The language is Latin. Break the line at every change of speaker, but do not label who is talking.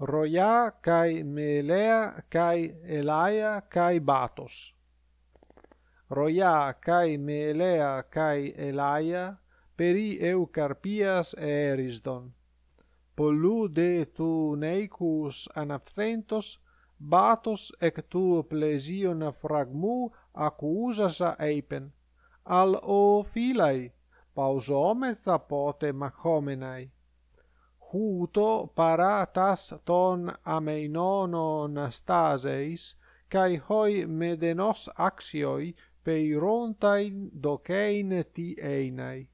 Roia kai Melea kai Elaia kai Batos. Roia kai Melea kai Elaia peri Eucarpias Erisdon. Pollu de tu neicus anapthentos batos ec tu plesion fragmu acusasa eipen. Al o philai, pausometha pote machomenai huto paratas ton ameinonon staseis kai hoi medenos axioi peirontain docein ti einai